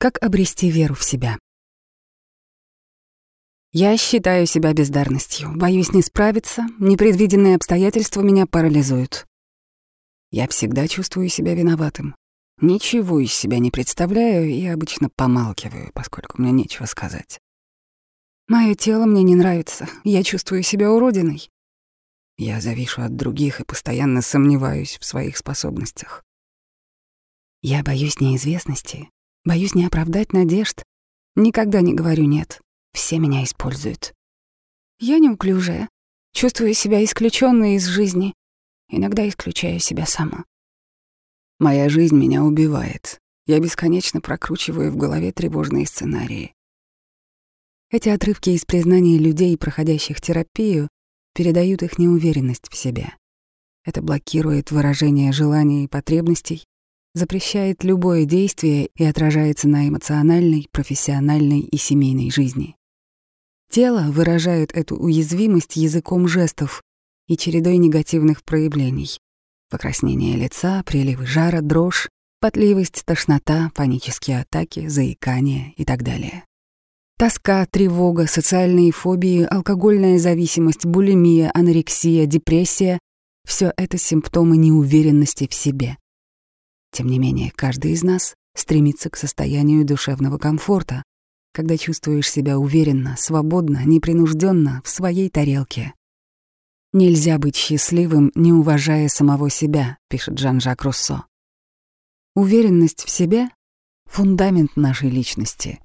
Как обрести веру в себя? Я считаю себя бездарностью, боюсь не справиться, непредвиденные обстоятельства меня парализуют. Я всегда чувствую себя виноватым. Ничего из себя не представляю и обычно помалкиваю, поскольку мне нечего сказать. Моё тело мне не нравится, я чувствую себя уродиной. Я завишу от других и постоянно сомневаюсь в своих способностях. Я боюсь неизвестности, Боюсь не оправдать надежд. Никогда не говорю «нет». Все меня используют. Я неуклюжая, чувствую себя исключённой из жизни. Иногда исключаю себя сама. Моя жизнь меня убивает. Я бесконечно прокручиваю в голове тревожные сценарии. Эти отрывки из признаний людей, проходящих терапию, передают их неуверенность в себе. Это блокирует выражение желаний и потребностей, запрещает любое действие и отражается на эмоциональной, профессиональной и семейной жизни. Тело выражает эту уязвимость языком жестов и чередой негативных проявлений. Покраснение лица, приливы жара, дрожь, потливость, тошнота, панические атаки, заикание и так далее. Тоска, тревога, социальные фобии, алкогольная зависимость, булимия, анорексия, депрессия — все это симптомы неуверенности в себе. Тем не менее, каждый из нас стремится к состоянию душевного комфорта, когда чувствуешь себя уверенно, свободно, непринужденно в своей тарелке. «Нельзя быть счастливым, не уважая самого себя», — пишет Жан-Жак Руссо. Уверенность в себе — фундамент нашей личности.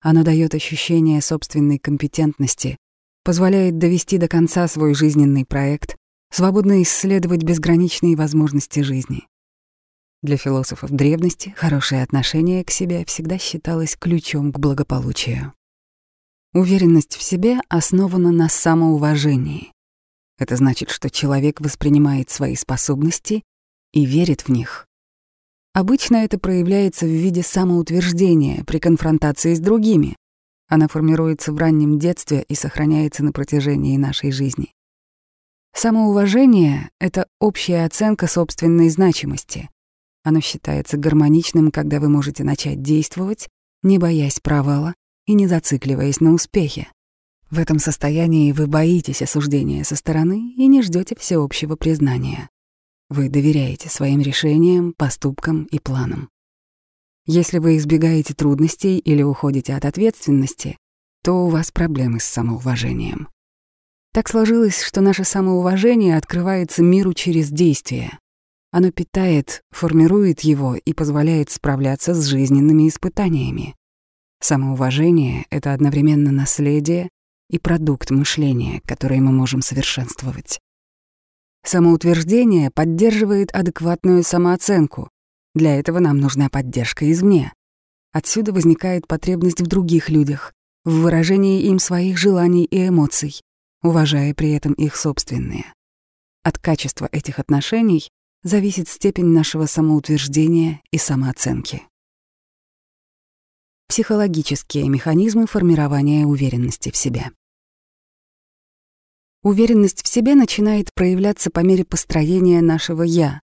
Оно дает ощущение собственной компетентности, позволяет довести до конца свой жизненный проект, свободно исследовать безграничные возможности жизни. Для философов древности хорошее отношение к себе всегда считалось ключом к благополучию. Уверенность в себе основана на самоуважении. Это значит, что человек воспринимает свои способности и верит в них. Обычно это проявляется в виде самоутверждения при конфронтации с другими. Она формируется в раннем детстве и сохраняется на протяжении нашей жизни. Самоуважение — это общая оценка собственной значимости, оно считается гармоничным, когда вы можете начать действовать, не боясь провала и не зацикливаясь на успехе. В этом состоянии вы боитесь осуждения со стороны и не ждете всеобщего признания. Вы доверяете своим решениям, поступкам и планам. Если вы избегаете трудностей или уходите от ответственности, то у вас проблемы с самоуважением. Так сложилось, что наше самоуважение открывается миру через действие. Оно питает, формирует его и позволяет справляться с жизненными испытаниями. Самоуважение — это одновременно наследие и продукт мышления, который мы можем совершенствовать. Самоутверждение поддерживает адекватную самооценку. Для этого нам нужна поддержка извне. Отсюда возникает потребность в других людях, в выражении им своих желаний и эмоций, уважая при этом их собственные. От качества этих отношений зависит степень нашего самоутверждения и самооценки. Психологические механизмы формирования уверенности в себе. Уверенность в себе начинает проявляться по мере построения нашего «я».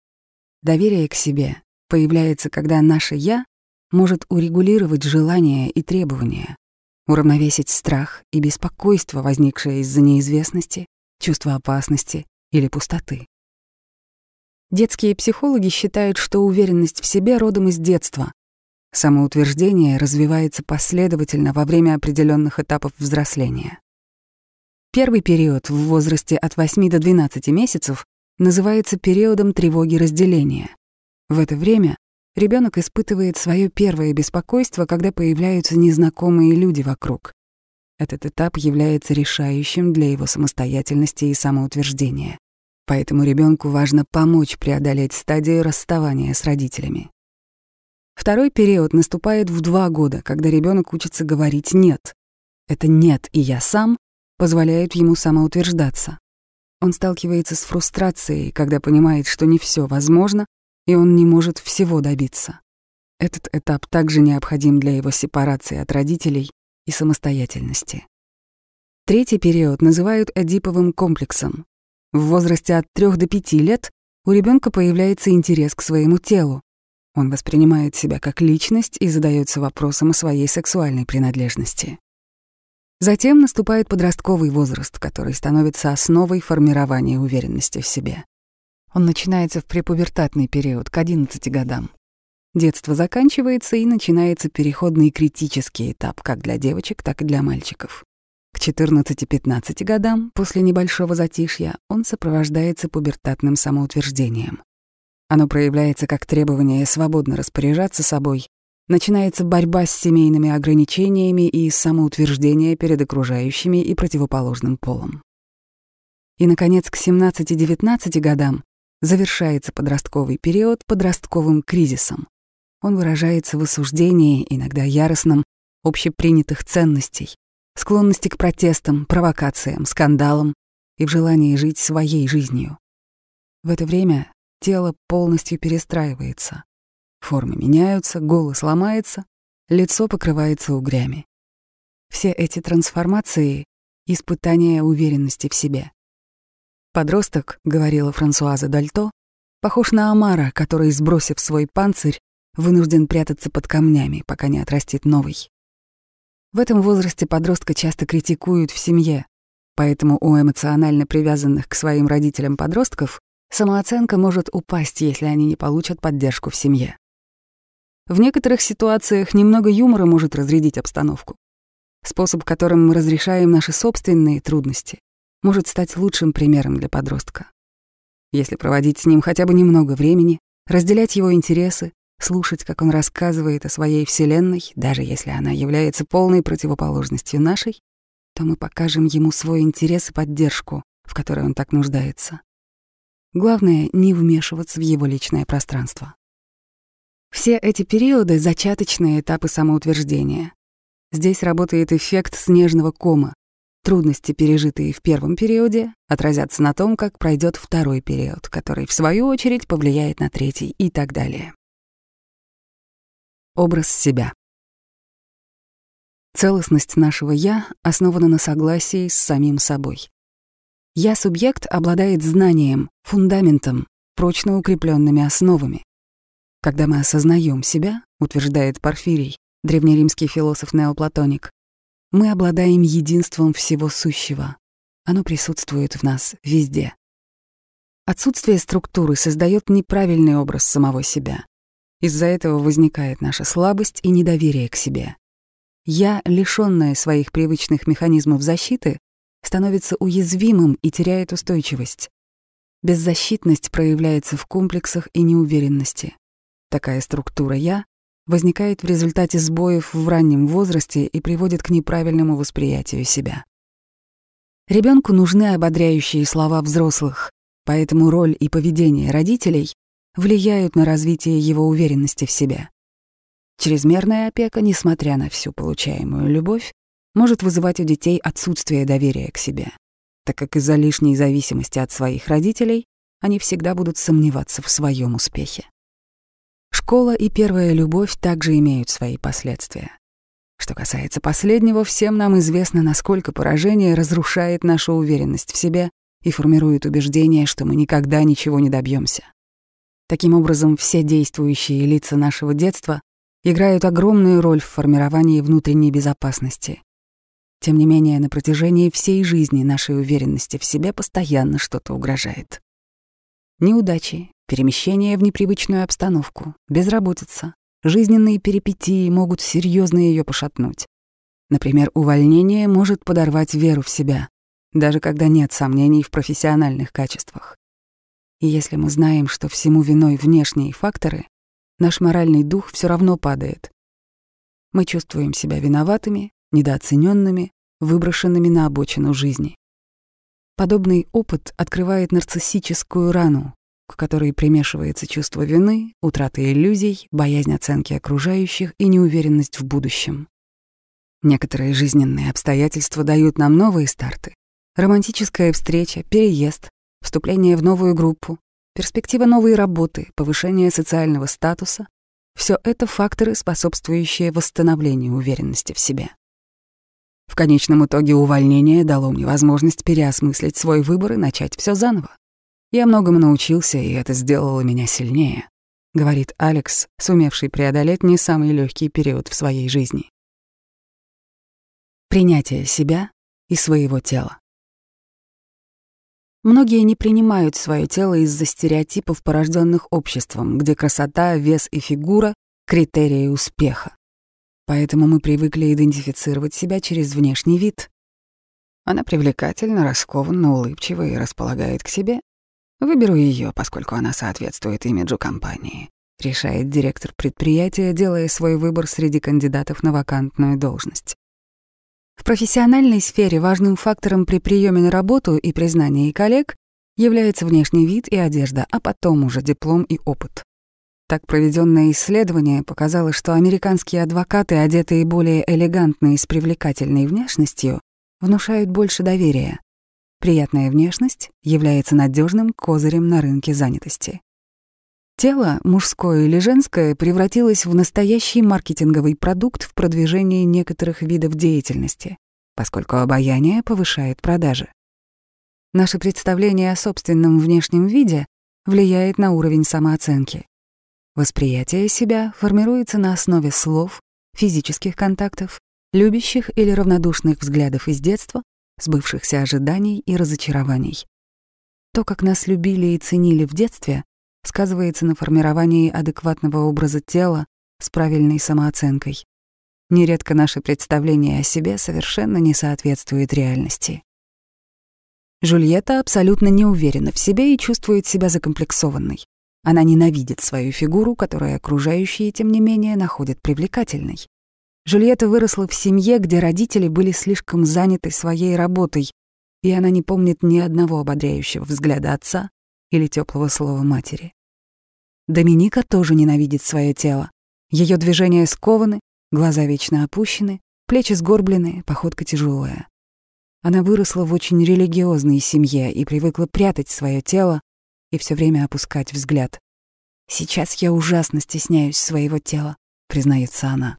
Доверие к себе появляется, когда наше «я» может урегулировать желания и требования, уравновесить страх и беспокойство, возникшее из-за неизвестности, чувства опасности или пустоты. Детские психологи считают, что уверенность в себе родом из детства. Самоутверждение развивается последовательно во время определенных этапов взросления. Первый период в возрасте от 8 до 12 месяцев называется периодом тревоги разделения. В это время ребенок испытывает свое первое беспокойство, когда появляются незнакомые люди вокруг. Этот этап является решающим для его самостоятельности и самоутверждения. Поэтому ребенку важно помочь преодолеть стадию расставания с родителями. Второй период наступает в два года, когда ребенок учится говорить «нет». Это «нет» и «я сам» позволяют ему самоутверждаться. Он сталкивается с фрустрацией, когда понимает, что не все возможно, и он не может всего добиться. Этот этап также необходим для его сепарации от родителей и самостоятельности. Третий период называют эдиповым комплексом. В возрасте от 3 до 5 лет у ребенка появляется интерес к своему телу. Он воспринимает себя как личность и задается вопросом о своей сексуальной принадлежности. Затем наступает подростковый возраст, который становится основой формирования уверенности в себе. Он начинается в препубертатный период, к 11 годам. Детство заканчивается и начинается переходный критический этап как для девочек, так и для мальчиков. К 14-15 годам, после небольшого затишья, он сопровождается пубертатным самоутверждением. Оно проявляется как требование свободно распоряжаться собой, начинается борьба с семейными ограничениями и самоутверждение перед окружающими и противоположным полом. И, наконец, к 17-19 годам завершается подростковый период подростковым кризисом. Он выражается в осуждении, иногда яростном, общепринятых ценностей, склонности к протестам, провокациям, скандалам и в желании жить своей жизнью. В это время тело полностью перестраивается. Формы меняются, голос ломается, лицо покрывается угрями. Все эти трансформации — испытания уверенности в себе. Подросток, говорила Франсуаза Дальто, похож на омара, который, сбросив свой панцирь, вынужден прятаться под камнями, пока не отрастит новый. В этом возрасте подростка часто критикуют в семье, поэтому у эмоционально привязанных к своим родителям подростков самооценка может упасть, если они не получат поддержку в семье. В некоторых ситуациях немного юмора может разрядить обстановку. Способ, которым мы разрешаем наши собственные трудности, может стать лучшим примером для подростка. Если проводить с ним хотя бы немного времени, разделять его интересы, слушать, как он рассказывает о своей Вселенной, даже если она является полной противоположностью нашей, то мы покажем ему свой интерес и поддержку, в которой он так нуждается. Главное — не вмешиваться в его личное пространство. Все эти периоды — зачаточные этапы самоутверждения. Здесь работает эффект снежного кома. Трудности, пережитые в первом периоде, отразятся на том, как пройдет второй период, который, в свою очередь, повлияет на третий и так далее. Образ себя. Целостность нашего «я» основана на согласии с самим собой. «Я-субъект» обладает знанием, фундаментом, прочно укрепленными основами. Когда мы осознаем себя, утверждает Порфирий, древнеримский философ-неоплатоник, мы обладаем единством всего сущего. Оно присутствует в нас везде. Отсутствие структуры создает неправильный образ самого себя. Из-за этого возникает наша слабость и недоверие к себе. Я, лишённая своих привычных механизмов защиты, становится уязвимым и теряет устойчивость. Беззащитность проявляется в комплексах и неуверенности. Такая структура «я» возникает в результате сбоев в раннем возрасте и приводит к неправильному восприятию себя. Ребенку нужны ободряющие слова взрослых, поэтому роль и поведение родителей влияют на развитие его уверенности в себе. Чрезмерная опека, несмотря на всю получаемую любовь, может вызывать у детей отсутствие доверия к себе, так как из-за лишней зависимости от своих родителей они всегда будут сомневаться в своем успехе. Школа и первая любовь также имеют свои последствия. Что касается последнего, всем нам известно, насколько поражение разрушает нашу уверенность в себе и формирует убеждение, что мы никогда ничего не добьемся. Таким образом, все действующие лица нашего детства играют огромную роль в формировании внутренней безопасности. Тем не менее, на протяжении всей жизни нашей уверенности в себе постоянно что-то угрожает. Неудачи, перемещение в непривычную обстановку, безработица, жизненные перипетии могут серьезно ее пошатнуть. Например, увольнение может подорвать веру в себя, даже когда нет сомнений в профессиональных качествах. И если мы знаем, что всему виной внешние факторы, наш моральный дух все равно падает. Мы чувствуем себя виноватыми, недооцененными, выброшенными на обочину жизни. Подобный опыт открывает нарциссическую рану, к которой примешивается чувство вины, утрата иллюзий, боязнь оценки окружающих и неуверенность в будущем. Некоторые жизненные обстоятельства дают нам новые старты. Романтическая встреча, переезд, вступление в новую группу, перспектива новой работы, повышение социального статуса — все это факторы, способствующие восстановлению уверенности в себе. В конечном итоге увольнение дало мне возможность переосмыслить свой выбор и начать все заново. Я многому научился, и это сделало меня сильнее. — говорит Алекс, сумевший преодолеть не самый легкий период в своей жизни. Принятие себя и своего тела. Многие не принимают свое тело из-за стереотипов, порожденных обществом, где красота, вес и фигура — критерии успеха. Поэтому мы привыкли идентифицировать себя через внешний вид. Она привлекательна, раскованна, улыбчива и располагает к себе. Выберу ее, поскольку она соответствует имиджу компании, решает директор предприятия, делая свой выбор среди кандидатов на вакантную должность. В профессиональной сфере важным фактором при приеме на работу и признании коллег является внешний вид и одежда, а потом уже диплом и опыт. Так проведенное исследование показало, что американские адвокаты, одетые более элегантно и с привлекательной внешностью, внушают больше доверия. Приятная внешность является надежным козырем на рынке занятости. Тело, мужское или женское, превратилось в настоящий маркетинговый продукт в продвижении некоторых видов деятельности, поскольку обаяние повышает продажи. Наше представление о собственном внешнем виде влияет на уровень самооценки. Восприятие себя формируется на основе слов, физических контактов, любящих или равнодушных взглядов из детства, сбывшихся ожиданий и разочарований. То, как нас любили и ценили в детстве, сказывается на формировании адекватного образа тела с правильной самооценкой. Нередко наше представление о себе совершенно не соответствует реальности. Жульетта абсолютно не уверена в себе и чувствует себя закомплексованной. Она ненавидит свою фигуру, которую окружающие, тем не менее, находят привлекательной. Жульетта выросла в семье, где родители были слишком заняты своей работой, и она не помнит ни одного ободряющего взгляда отца или теплого слова матери. Доминика тоже ненавидит свое тело. Ее движения скованы, глаза вечно опущены, плечи сгорблены, походка тяжелая. Она выросла в очень религиозной семье и привыкла прятать свое тело, и все время опускать взгляд. «Сейчас я ужасно стесняюсь своего тела», — признается она.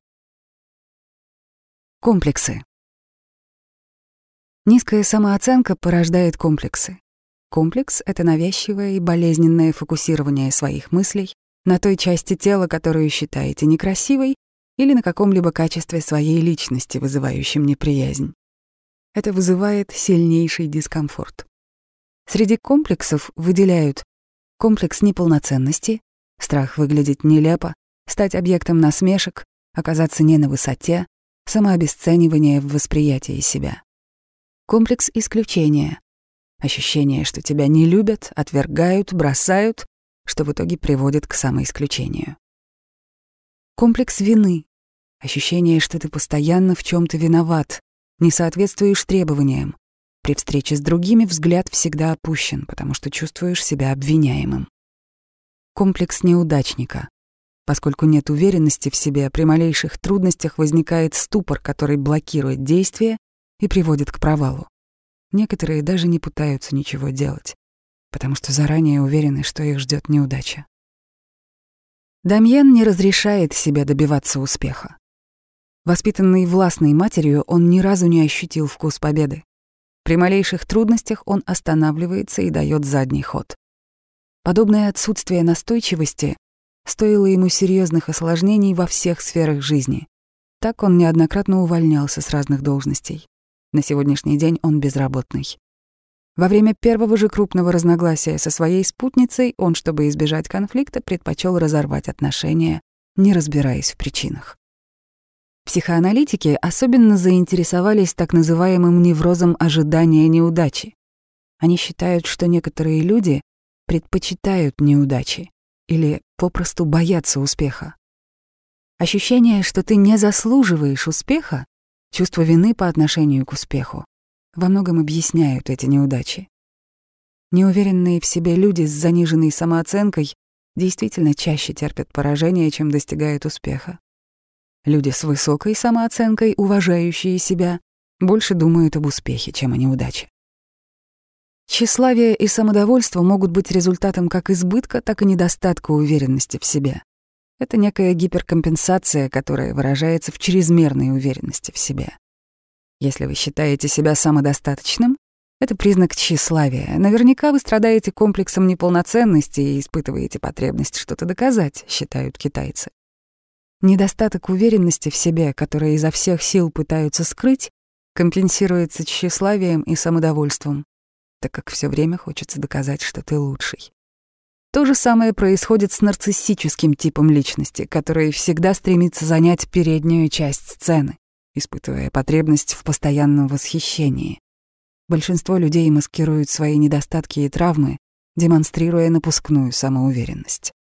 Комплексы. Низкая самооценка порождает комплексы. Комплекс — это навязчивое и болезненное фокусирование своих мыслей на той части тела, которую считаете некрасивой, или на каком-либо качестве своей личности, вызывающем неприязнь. Это вызывает сильнейший дискомфорт. Среди комплексов выделяют комплекс неполноценности, страх выглядеть нелепо, стать объектом насмешек, оказаться не на высоте, самообесценивание в восприятии себя. Комплекс исключения, ощущение, что тебя не любят, отвергают, бросают, что в итоге приводит к самоисключению. Комплекс вины, ощущение, что ты постоянно в чем то виноват, не соответствуешь требованиям, при встрече с другими взгляд всегда опущен, потому что чувствуешь себя обвиняемым. Комплекс неудачника. Поскольку нет уверенности в себе, при малейших трудностях возникает ступор, который блокирует действия и приводит к провалу. Некоторые даже не пытаются ничего делать, потому что заранее уверены, что их ждет неудача. Дамьен не разрешает себе добиваться успеха. Воспитанный властной матерью, он ни разу не ощутил вкус победы. При малейших трудностях он останавливается и дает задний ход. Подобное отсутствие настойчивости стоило ему серьезных осложнений во всех сферах жизни. Так он неоднократно увольнялся с разных должностей. На сегодняшний день он безработный. Во время первого же крупного разногласия со своей спутницей он, чтобы избежать конфликта, предпочел разорвать отношения, не разбираясь в причинах. Психоаналитики особенно заинтересовались так называемым неврозом ожидания неудачи. Они считают, что некоторые люди предпочитают неудачи или попросту боятся успеха. Ощущение, что ты не заслуживаешь успеха, чувство вины по отношению к успеху, во многом объясняют эти неудачи. Неуверенные в себе люди с заниженной самооценкой действительно чаще терпят поражение, чем достигают успеха. Люди с высокой самооценкой, уважающие себя, больше думают об успехе, чем о неудаче. Тщеславие и самодовольство могут быть результатом как избытка, так и недостатка уверенности в себе. Это некая гиперкомпенсация, которая выражается в чрезмерной уверенности в себе. Если вы считаете себя самодостаточным, Это признак тщеславия. Наверняка вы страдаете комплексом неполноценности и испытываете потребность что-то доказать, считают китайцы. Недостаток уверенности в себе, который изо всех сил пытаются скрыть, компенсируется тщеславием и самодовольством, так как все время хочется доказать, что ты лучший. То же самое происходит с нарциссическим типом личности, который всегда стремится занять переднюю часть сцены, испытывая потребность в постоянном восхищении. Большинство людей маскируют свои недостатки и травмы, демонстрируя напускную самоуверенность.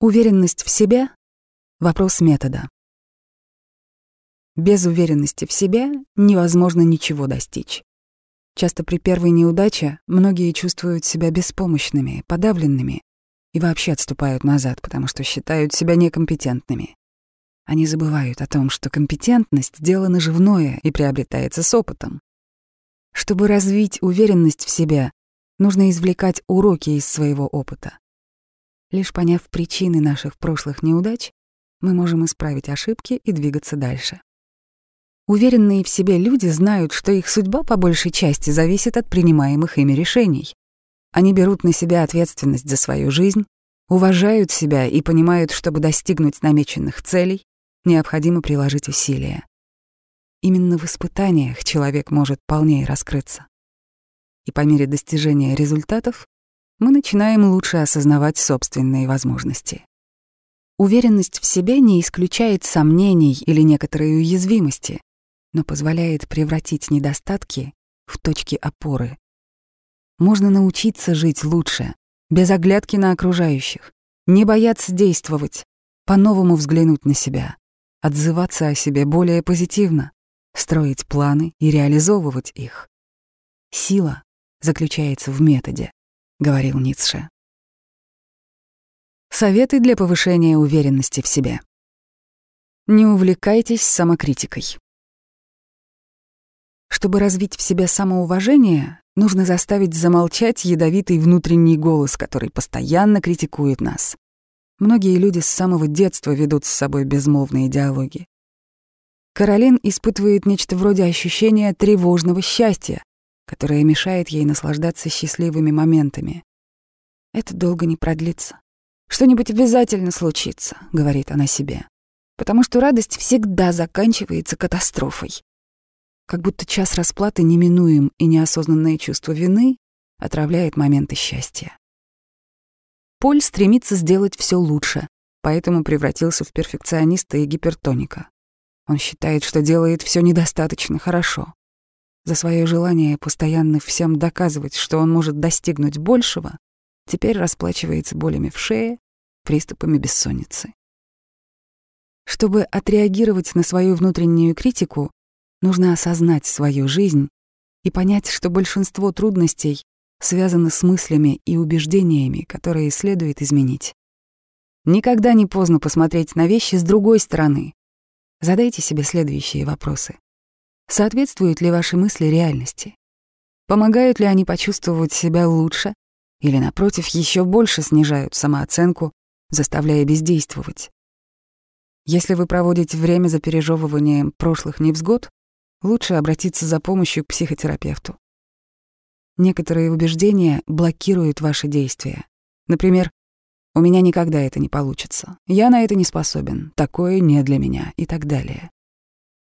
Уверенность в себе — вопрос метода. Без уверенности в себе невозможно ничего достичь. Часто при первой неудаче многие чувствуют себя беспомощными, подавленными и вообще отступают назад, потому что считают себя некомпетентными. Они забывают о том, что компетентность — дело наживное и приобретается с опытом. Чтобы развить уверенность в себе, нужно извлекать уроки из своего опыта. Лишь поняв причины наших прошлых неудач, мы можем исправить ошибки и двигаться дальше. Уверенные в себе люди знают, что их судьба по большей части зависит от принимаемых ими решений. Они берут на себя ответственность за свою жизнь, уважают себя и понимают, чтобы достигнуть намеченных целей, необходимо приложить усилия. Именно в испытаниях человек может полнее раскрыться. И по мере достижения результатов мы начинаем лучше осознавать собственные возможности. Уверенность в себе не исключает сомнений или некоторой уязвимости, но позволяет превратить недостатки в точки опоры. Можно научиться жить лучше, без оглядки на окружающих, не бояться действовать, по-новому взглянуть на себя, отзываться о себе более позитивно, строить планы и реализовывать их. Сила заключается в методе, говорил Ницше. Советы для повышения уверенности в себе. Не увлекайтесь самокритикой. Чтобы развить в себе самоуважение, нужно заставить замолчать ядовитый внутренний голос, который постоянно критикует нас. Многие люди с самого детства ведут с собой безмолвные диалоги. Каролин испытывает нечто вроде ощущения тревожного счастья, которое мешает ей наслаждаться счастливыми моментами. «Это долго не продлится. Что-нибудь обязательно случится», — говорит она себе, «потому что радость всегда заканчивается катастрофой». Как будто час расплаты неминуем, и неосознанное чувство вины отравляет моменты счастья. Поль стремится сделать все лучше, поэтому превратился в перфекциониста и гипертоника. Он считает, что делает все недостаточно хорошо. За свое желание постоянно всем доказывать, что он может достигнуть большего, теперь расплачивается болями в шее, приступами бессонницы. Чтобы отреагировать на свою внутреннюю критику, нужно осознать свою жизнь и понять, что большинство трудностей связаны с мыслями и убеждениями, которые следует изменить. Никогда не поздно посмотреть на вещи с другой стороны. Задайте себе следующие вопросы. Соответствуют ли ваши мысли реальности? Помогают ли они почувствовать себя лучше или, напротив, еще больше снижают самооценку, заставляя бездействовать? Если вы проводите время за пережевыванием прошлых невзгод, лучше обратиться за помощью к психотерапевту. Некоторые убеждения блокируют ваши действия. Например, «У меня никогда это не получится», «Я на это не способен», «Такое не для меня» и так далее.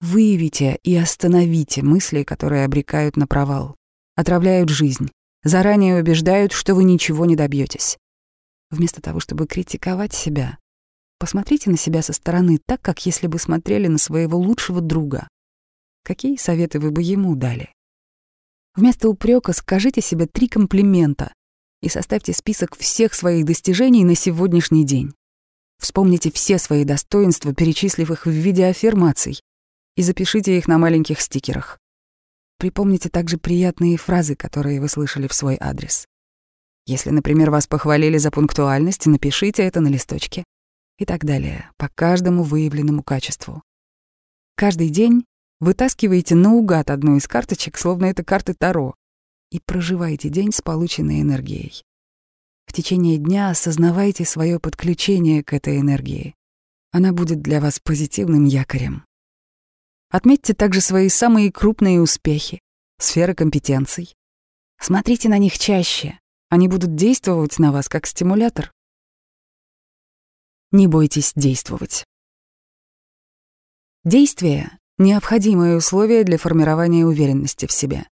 Выявите и остановите мысли, которые обрекают на провал, отравляют жизнь, заранее убеждают, что вы ничего не добьетесь. Вместо того, чтобы критиковать себя, посмотрите на себя со стороны так, как если бы смотрели на своего лучшего друга. Какие советы вы бы ему дали? Вместо упрека скажите себе три комплимента и составьте список всех своих достижений на сегодняшний день. Вспомните все свои достоинства, перечислив их в виде аффирмаций, и запишите их на маленьких стикерах. Припомните также приятные фразы, которые вы слышали в свой адрес. Если, например, вас похвалили за пунктуальность, напишите это на листочке. И так далее, по каждому выявленному качеству. Каждый день Вытаскиваете наугад одну из карточек, словно это карты Таро, и проживайте день с полученной энергией. В течение дня осознавайте свое подключение к этой энергии. Она будет для вас позитивным якорем. Отметьте также свои самые крупные успехи. сферы компетенций. Смотрите на них чаще. Они будут действовать на вас как стимулятор. Не бойтесь действовать. Действие — необходимое условие для формирования уверенности в себе.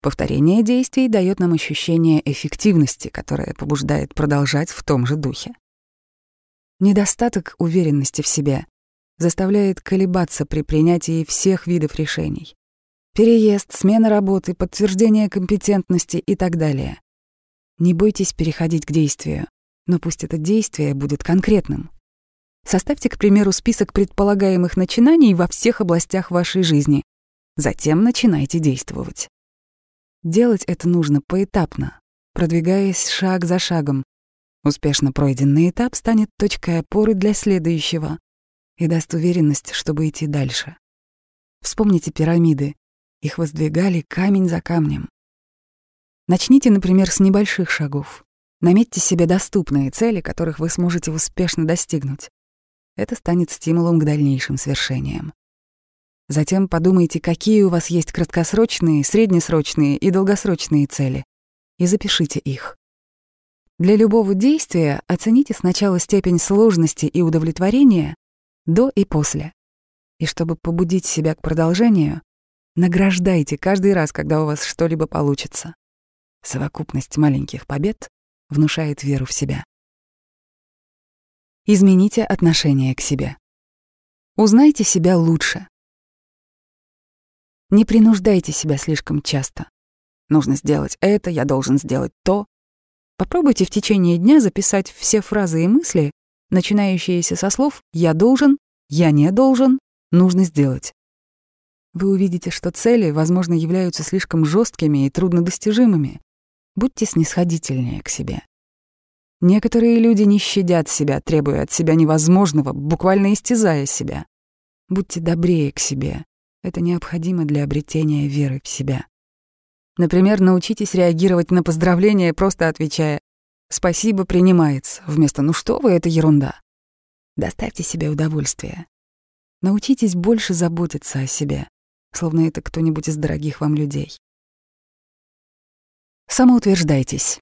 Повторение действий дает нам ощущение эффективности, которое побуждает продолжать в том же духе. Недостаток уверенности в себе заставляет колебаться при принятии всех видов решений. Переезд, смена работы, подтверждение компетентности и так далее. Не бойтесь переходить к действию, но пусть это действие будет конкретным. Составьте, к примеру, список предполагаемых начинаний во всех областях вашей жизни. Затем начинайте действовать. Делать это нужно поэтапно, продвигаясь шаг за шагом. Успешно пройденный этап станет точкой опоры для следующего и даст уверенность, чтобы идти дальше. Вспомните пирамиды. Их воздвигали камень за камнем. Начните, например, с небольших шагов. Наметьте себе доступные цели, которых вы сможете успешно достигнуть. Это станет стимулом к дальнейшим свершениям. Затем подумайте, какие у вас есть краткосрочные, среднесрочные и долгосрочные цели, и запишите их. Для любого действия оцените сначала степень сложности и удовлетворения до и после. И чтобы побудить себя к продолжению, награждайте каждый раз, когда у вас что-либо получится. Совокупность маленьких побед внушает веру в себя. Измените отношение к себе. Узнайте себя лучше. Не принуждайте себя слишком часто. Нужно сделать это, я должен сделать то. Попробуйте в течение дня записать все фразы и мысли, начинающиеся со слов «я должен», «я не должен», «нужно сделать». Вы увидите, что цели, возможно, являются слишком жесткими и труднодостижимыми. Будьте снисходительнее к себе. Некоторые люди не щадят себя, требуя от себя невозможного, буквально истязая себя. Будьте добрее к себе. Это необходимо для обретения веры в себя. Например, научитесь реагировать на поздравления, просто отвечая «Спасибо, принимается», вместо «Ну что вы, это ерунда». Доставьте себе удовольствие. Научитесь больше заботиться о себе, словно это кто-нибудь из дорогих вам людей. Самоутверждайтесь.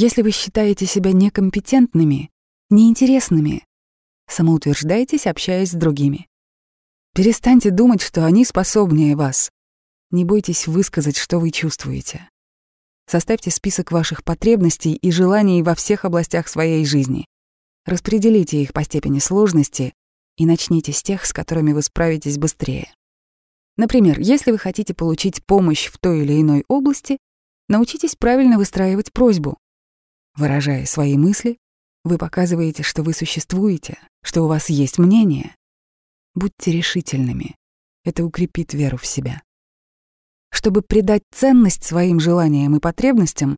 Если вы считаете себя некомпетентными, неинтересными, самоутверждайтесь, общаясь с другими. Перестаньте думать, что они способнее вас. Не бойтесь высказать, что вы чувствуете. Составьте список ваших потребностей и желаний во всех областях своей жизни. Распределите их по степени сложности и начните с тех, с которыми вы справитесь быстрее. Например, если вы хотите получить помощь в той или иной области, научитесь правильно выстраивать просьбу. Выражая свои мысли, вы показываете, что вы существуете, что у вас есть мнение. Будьте решительными. Это укрепит веру в себя. Чтобы придать ценность своим желаниям и потребностям,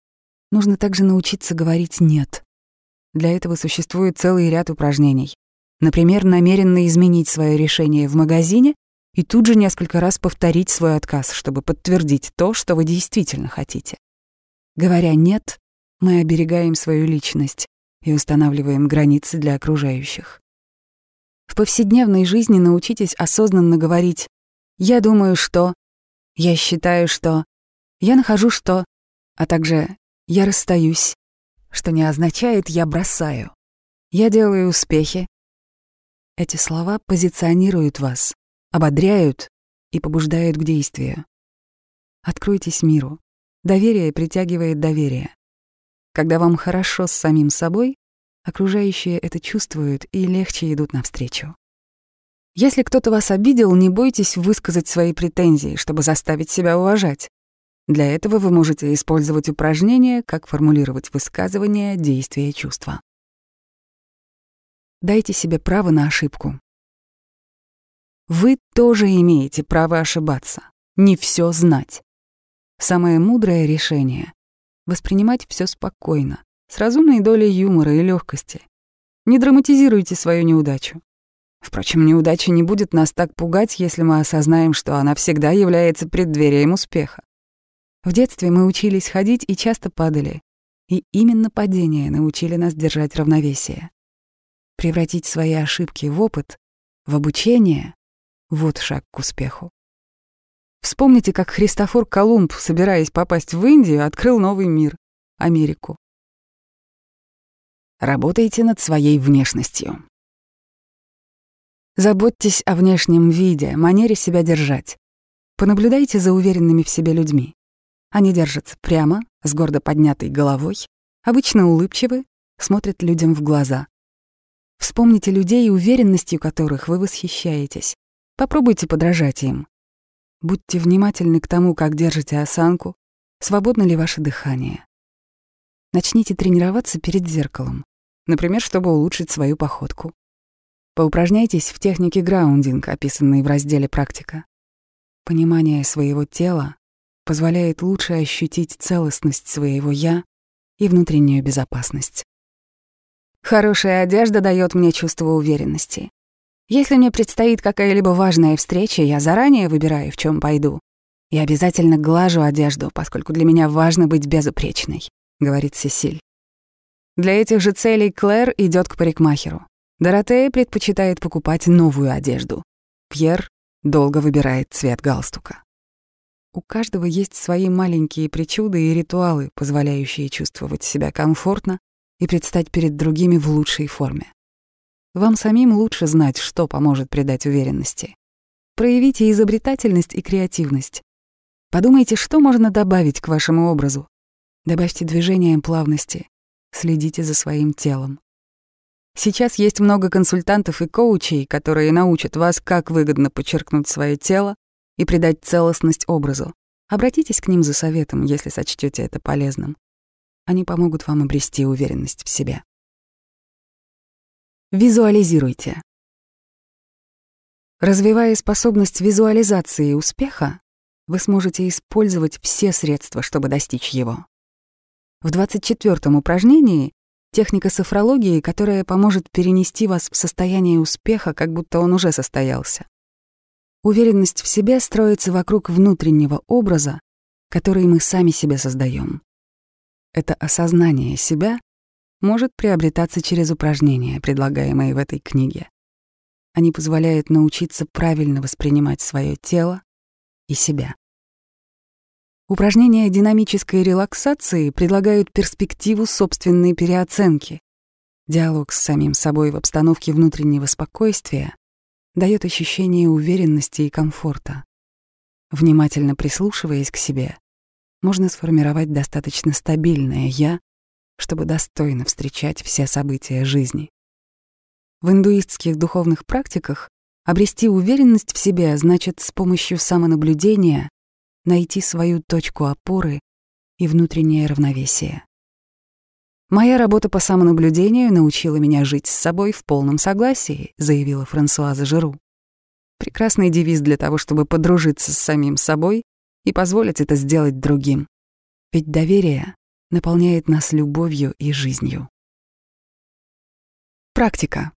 нужно также научиться говорить «нет». Для этого существует целый ряд упражнений. Например, намеренно изменить свое решение в магазине и тут же несколько раз повторить свой отказ, чтобы подтвердить то, что вы действительно хотите. Говоря «нет», мы оберегаем свою личность и устанавливаем границы для окружающих. В повседневной жизни научитесь осознанно говорить «я думаю, что», «я считаю, что», «я нахожу, что», а также «я расстаюсь», что не означает «я бросаю», «я делаю успехи». Эти слова позиционируют вас, ободряют и побуждают к действию. Откройтесь миру. Доверие притягивает доверие. Когда вам хорошо с самим собой, окружающие это чувствуют и легче идут навстречу. Если кто-то вас обидел, не бойтесь высказать свои претензии, чтобы заставить себя уважать. Для этого вы можете использовать упражнения, как формулировать высказывания, действия чувства. Дайте себе право на ошибку. Вы тоже имеете право ошибаться, не все знать. Самое мудрое решение — воспринимать все спокойно, с разумной долей юмора и легкости. Не драматизируйте свою неудачу. Впрочем, неудача не будет нас так пугать, если мы осознаем, что она всегда является преддверием успеха. В детстве мы учились ходить и часто падали, и именно падения научили нас держать равновесие. Превратить свои ошибки в опыт, в обучение — вот шаг к успеху. Вспомните, как Христофор Колумб, собираясь попасть в Индию, открыл новый мир — Америку. Работайте над своей внешностью. Заботьтесь о внешнем виде, манере себя держать. Понаблюдайте за уверенными в себе людьми. Они держатся прямо, с гордо поднятой головой, обычно улыбчивы, смотрят людям в глаза. Вспомните людей, уверенностью которых вы восхищаетесь. Попробуйте подражать им. Будьте внимательны к тому, как держите осанку, свободно ли ваше дыхание. Начните тренироваться перед зеркалом, например, чтобы улучшить свою походку. Поупражняйтесь в технике граундинг, описанной в разделе «Практика». Понимание своего тела позволяет лучше ощутить целостность своего «я» и внутреннюю безопасность. Хорошая одежда дает мне чувство уверенности. Если мне предстоит какая-либо важная встреча, я заранее выбираю, в чем пойду. И обязательно глажу одежду, поскольку для меня важно быть безупречной, говорит Сесиль. Для этих же целей Клэр идет к парикмахеру. Доротея предпочитает покупать новую одежду. Пьер долго выбирает цвет галстука. У каждого есть свои маленькие причуды и ритуалы, позволяющие чувствовать себя комфортно и предстать перед другими в лучшей форме. Вам самим лучше знать, что поможет придать уверенности. Проявите изобретательность и креативность. Подумайте, что можно добавить к вашему образу. Добавьте движением плавности. Следите за своим телом. Сейчас есть много консультантов и коучей, которые научат вас, как выгодно подчеркнуть свое тело и придать целостность образу. Обратитесь к ним за советом, если сочтете это полезным. Они помогут вам обрести уверенность в себе. Визуализируйте. Развивая способность визуализации успеха, вы сможете использовать все средства, чтобы достичь его. В 24-м упражнении техника софрологии, которая поможет перенести вас в состояние успеха, как будто он уже состоялся. Уверенность в себе строится вокруг внутреннего образа, который мы сами себе создаем. Это осознание себя может приобретаться через упражнения, предлагаемые в этой книге. Они позволяют научиться правильно воспринимать свое тело и себя. Упражнения динамической релаксации предлагают перспективу собственной переоценки. Диалог с самим собой в обстановке внутреннего спокойствия дает ощущение уверенности и комфорта. Внимательно прислушиваясь к себе, можно сформировать достаточно стабильное «я», чтобы достойно встречать все события жизни. В индуистских духовных практиках обрести уверенность в себе значит с помощью самонаблюдения найти свою точку опоры и внутреннее равновесие. «Моя работа по самонаблюдению научила меня жить с собой в полном согласии», заявила Франсуаза Жиру. Прекрасный девиз для того, чтобы подружиться с самим собой и позволить это сделать другим. Ведь доверие наполняет нас любовью и жизнью. Практика.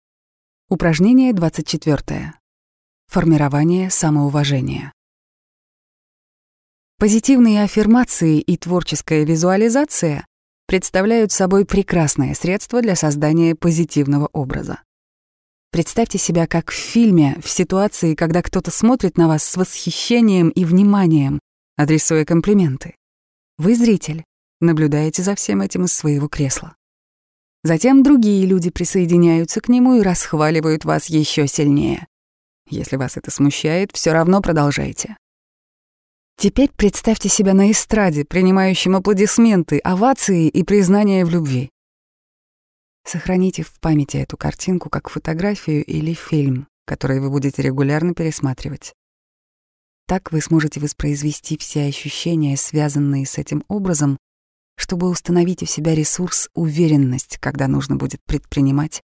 Упражнение 24. Формирование самоуважения. Позитивные аффирмации и творческая визуализация представляют собой прекрасное средство для создания позитивного образа. Представьте себя как в фильме, в ситуации, когда кто-то смотрит на вас с восхищением и вниманием, адресуя комплименты. Вы зритель, наблюдаете за всем этим из своего кресла. Затем другие люди присоединяются к нему и расхваливают вас еще сильнее. Если вас это смущает, все равно продолжайте. Теперь представьте себя на эстраде, принимающим аплодисменты, овации и признания в любви. Сохраните в памяти эту картинку как фотографию или фильм, который вы будете регулярно пересматривать. Так вы сможете воспроизвести все ощущения, связанные с этим образом, чтобы установить у себя ресурс уверенность, когда нужно будет предпринимать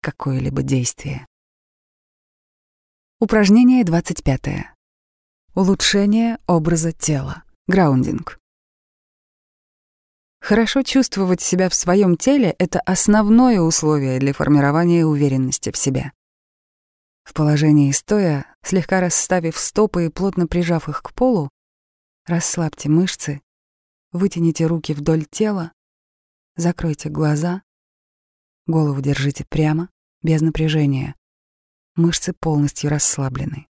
какое-либо действие. Упражнение 25. Улучшение образа тела. Граундинг. Хорошо чувствовать себя в своем теле — это основное условие для формирования уверенности в себе. В положении стоя, слегка расставив стопы и плотно прижав их к полу, расслабьте мышцы Вытяните руки вдоль тела, закройте глаза, голову держите прямо, без напряжения. Мышцы полностью расслаблены.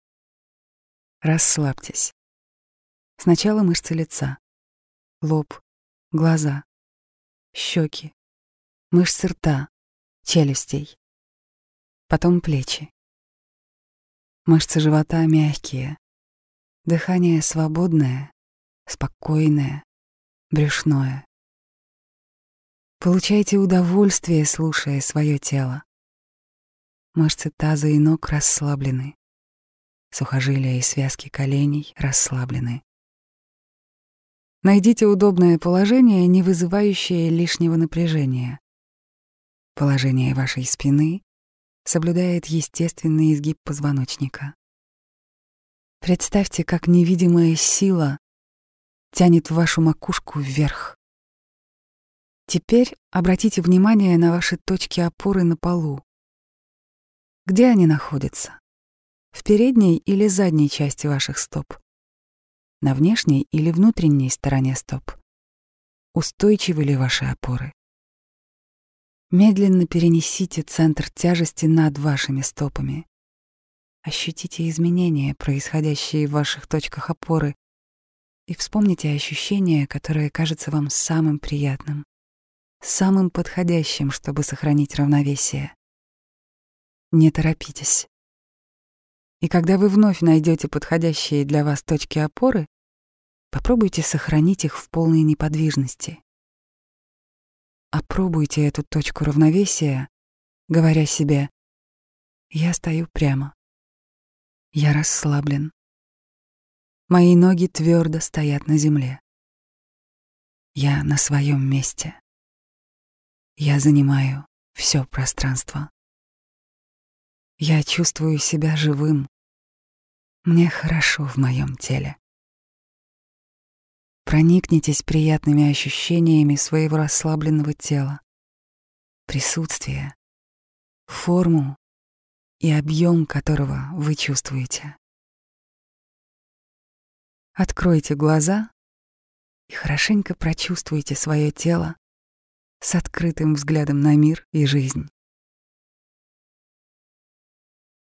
Расслабьтесь. Сначала мышцы лица, лоб, глаза, щеки, мышцы рта, челюстей. Потом плечи. Мышцы живота мягкие, дыхание свободное, спокойное, брюшное. Получайте удовольствие, слушая свое тело. Мышцы таза и ног расслаблены. Сухожилия и связки коленей расслаблены. Найдите удобное положение, не вызывающее лишнего напряжения. Положение вашей спины соблюдает естественный изгиб позвоночника. Представьте, как невидимая сила тянет вашу макушку вверх. Теперь обратите внимание на ваши точки опоры на полу. Где они находятся? В передней или задней части ваших стоп? На внешней или внутренней стороне стоп? Устойчивы ли ваши опоры? Медленно перенесите центр тяжести над вашими стопами. Ощутите изменения, происходящие в ваших точках опоры, и вспомните ощущение, которое кажется вам самым приятным самым подходящим, чтобы сохранить равновесие. Не торопитесь. И когда вы вновь найдете подходящие для вас точки опоры, попробуйте сохранить их в полной неподвижности. Опробуйте эту точку равновесия, говоря себе «Я стою прямо. Я расслаблен. Мои ноги твердо стоят на земле. Я на своем месте. Я занимаю все пространство. Я чувствую себя живым. Мне хорошо в моем теле. Проникнитесь приятными ощущениями своего расслабленного тела, присутствия, форму и объем которого вы чувствуете. Откройте глаза и хорошенько прочувствуйте свое тело с открытым взглядом на мир и жизнь.